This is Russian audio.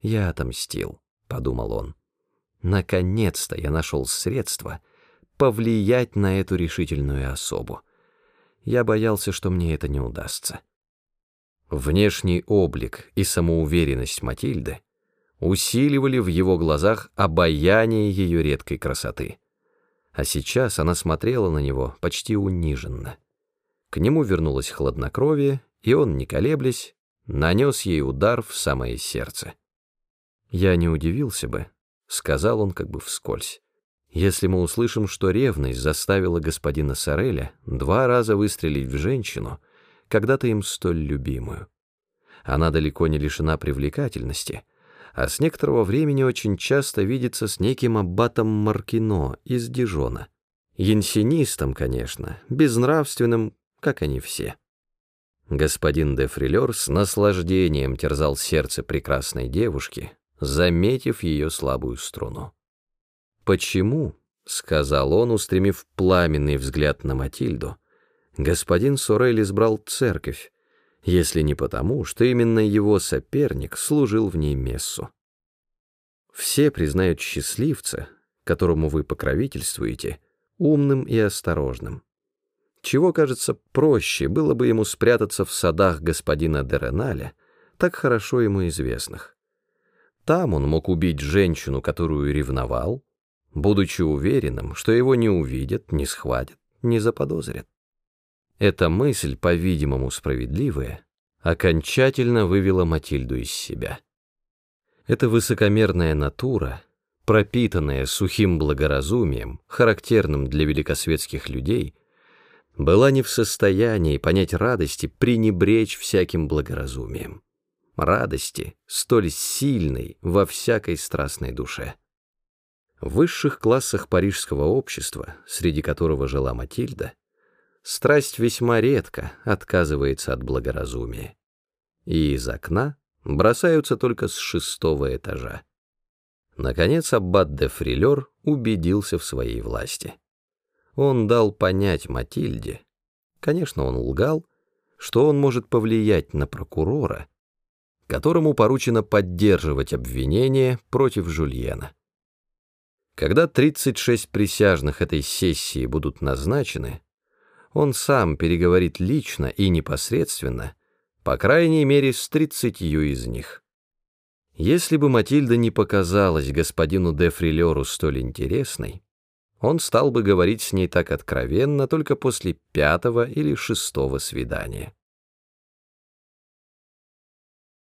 «Я отомстил», — подумал он. «Наконец-то я нашел средства повлиять на эту решительную особу. Я боялся, что мне это не удастся». Внешний облик и самоуверенность Матильды усиливали в его глазах обаяние ее редкой красоты. А сейчас она смотрела на него почти униженно. К нему вернулось хладнокровие, и он, не колеблясь, нанес ей удар в самое сердце. «Я не удивился бы», — сказал он как бы вскользь, «если мы услышим, что ревность заставила господина Сореля два раза выстрелить в женщину, когда-то им столь любимую. Она далеко не лишена привлекательности, а с некоторого времени очень часто видится с неким аббатом Маркино из Дижона. Янсинистом, конечно, безнравственным, как они все. Господин де Фрилер с наслаждением терзал сердце прекрасной девушки, заметив ее слабую струну. «Почему?» — сказал он, устремив пламенный взгляд на Матильду — господин Сорель избрал церковь, если не потому, что именно его соперник служил в ней мессу. Все признают счастливца, которому вы покровительствуете, умным и осторожным. Чего, кажется, проще было бы ему спрятаться в садах господина Дереналя, так хорошо ему известных. Там он мог убить женщину, которую ревновал, будучи уверенным, что его не увидят, не схватят, не заподозрят. Эта мысль, по-видимому, справедливая, окончательно вывела Матильду из себя. Эта высокомерная натура, пропитанная сухим благоразумием, характерным для великосветских людей, была не в состоянии понять радости пренебречь всяким благоразумием. Радости, столь сильной во всякой страстной душе. В высших классах парижского общества, среди которого жила Матильда, страсть весьма редко отказывается от благоразумия. И из окна бросаются только с шестого этажа. Наконец аббат де Фрилер убедился в своей власти. Он дал понять Матильде, конечно, он лгал, что он может повлиять на прокурора, которому поручено поддерживать обвинение против Жульена. Когда 36 присяжных этой сессии будут назначены, он сам переговорит лично и непосредственно, по крайней мере, с тридцатью из них. Если бы Матильда не показалась господину де Фрилеру столь интересной, он стал бы говорить с ней так откровенно только после пятого или шестого свидания.